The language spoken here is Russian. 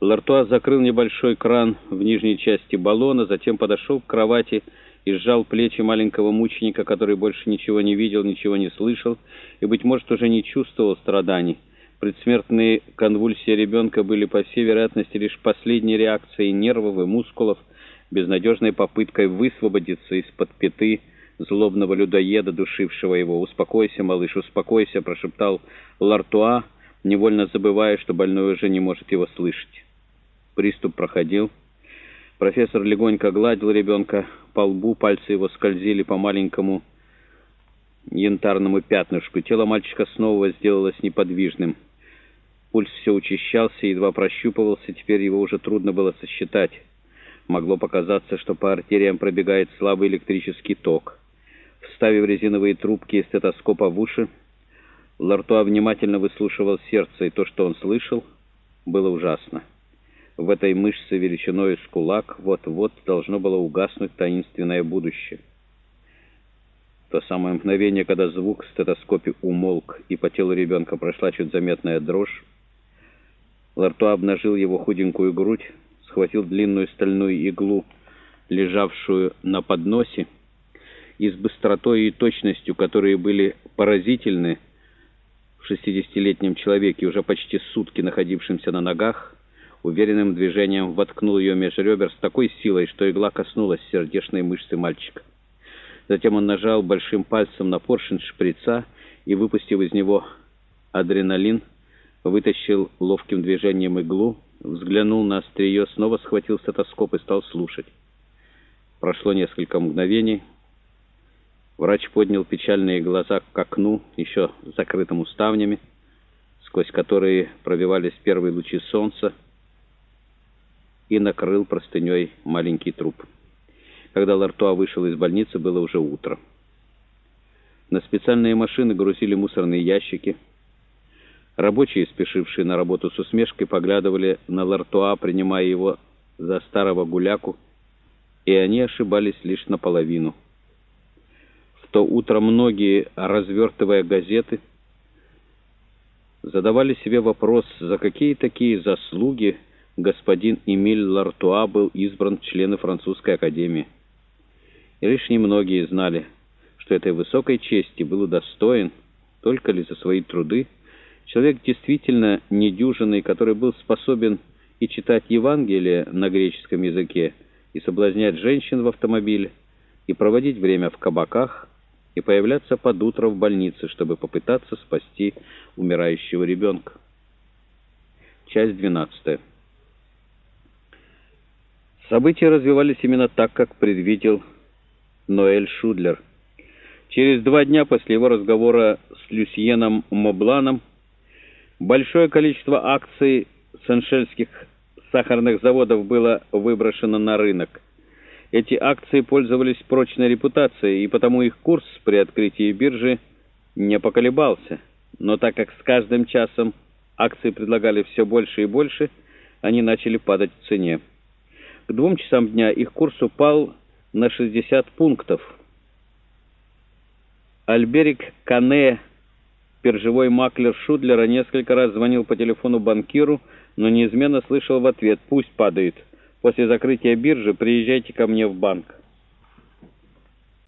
Лартуа закрыл небольшой кран в нижней части баллона, затем подошел к кровати и сжал плечи маленького мученика, который больше ничего не видел, ничего не слышал и, быть может, уже не чувствовал страданий. Предсмертные конвульсии ребенка были, по всей вероятности, лишь последней реакцией нервов и мускулов, безнадежной попыткой высвободиться из-под пяты злобного людоеда, душившего его. «Успокойся, малыш, успокойся», — прошептал Лартуа, невольно забывая, что больной уже не может его слышать. Приступ проходил. Профессор легонько гладил ребенка по лбу, пальцы его скользили по маленькому янтарному пятнышку. Тело мальчика снова сделалось неподвижным. Пульс все учащался, едва прощупывался, теперь его уже трудно было сосчитать. Могло показаться, что по артериям пробегает слабый электрический ток. Вставив резиновые трубки из стетоскопа в уши, Лартуа внимательно выслушивал сердце, и то, что он слышал, было ужасно. В этой мышце величиной с кулак вот-вот должно было угаснуть таинственное будущее. то самое мгновение, когда звук в стетоскопе умолк, и по телу ребенка прошла чуть заметная дрожь, Лартуа обнажил его худенькую грудь, схватил длинную стальную иглу, лежавшую на подносе, и с быстротой и точностью, которые были поразительны в шестидесятилетнем человеке, уже почти сутки находившемся на ногах, уверенным движением воткнул ее меж ребер с такой силой, что игла коснулась сердечной мышцы мальчика. Затем он нажал большим пальцем на поршень шприца и, выпустив из него адреналин, вытащил ловким движением иглу, взглянул на острие, снова схватил стетоскоп и стал слушать. Прошло несколько мгновений. Врач поднял печальные глаза к окну, еще закрытому ставнями, сквозь которые пробивались первые лучи солнца, и накрыл простыней маленький труп. Когда Лартуа вышел из больницы, было уже утро. На специальные машины грузили мусорные ящики. Рабочие, спешившие на работу с усмешкой, поглядывали на Лартуа, принимая его за старого гуляку, и они ошибались лишь наполовину. В то утро многие, развертывая газеты, задавали себе вопрос, за какие такие заслуги господин Эмиль Лартуа был избран в члены французской академии. И лишь немногие знали, что этой высокой чести был удостоен только ли за свои труды человек действительно недюжинный, который был способен и читать Евангелие на греческом языке, и соблазнять женщин в автомобиле, и проводить время в кабаках, и появляться под утро в больнице, чтобы попытаться спасти умирающего ребенка. Часть двенадцатая. События развивались именно так, как предвидел Ноэль Шудлер. Через два дня после его разговора с Люсьеном Мобланом большое количество акций саншельских сахарных заводов было выброшено на рынок. Эти акции пользовались прочной репутацией, и потому их курс при открытии биржи не поколебался. Но так как с каждым часом акции предлагали все больше и больше, они начали падать в цене. К двум часам дня их курс упал на 60 пунктов. Альберик Кане, биржевой маклер Шудлера, несколько раз звонил по телефону банкиру, но неизменно слышал в ответ «Пусть падает. После закрытия биржи приезжайте ко мне в банк».